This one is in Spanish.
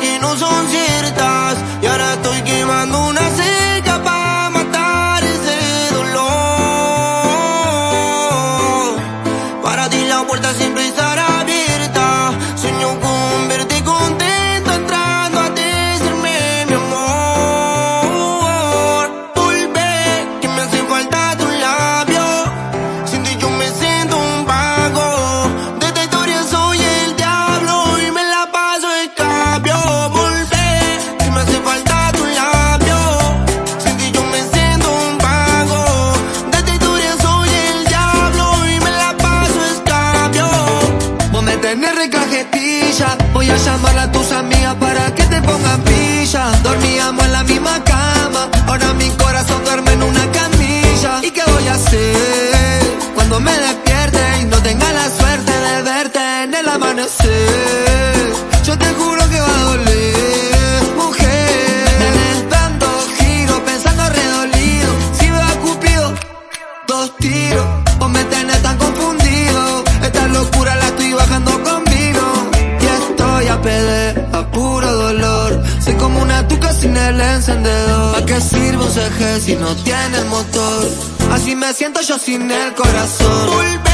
que no son En tener cajetilla. Voy a llamar a tus amigas para que te pongan pilla. Dormíamos en la misma cama, ahora mi corazón duerme en una camilla. ¿Y qué voy a hacer cuando me a tu cocina el encendedor. ¿Para qué sirve un CG si no tiene motor? Así me siento yo sin el corazón.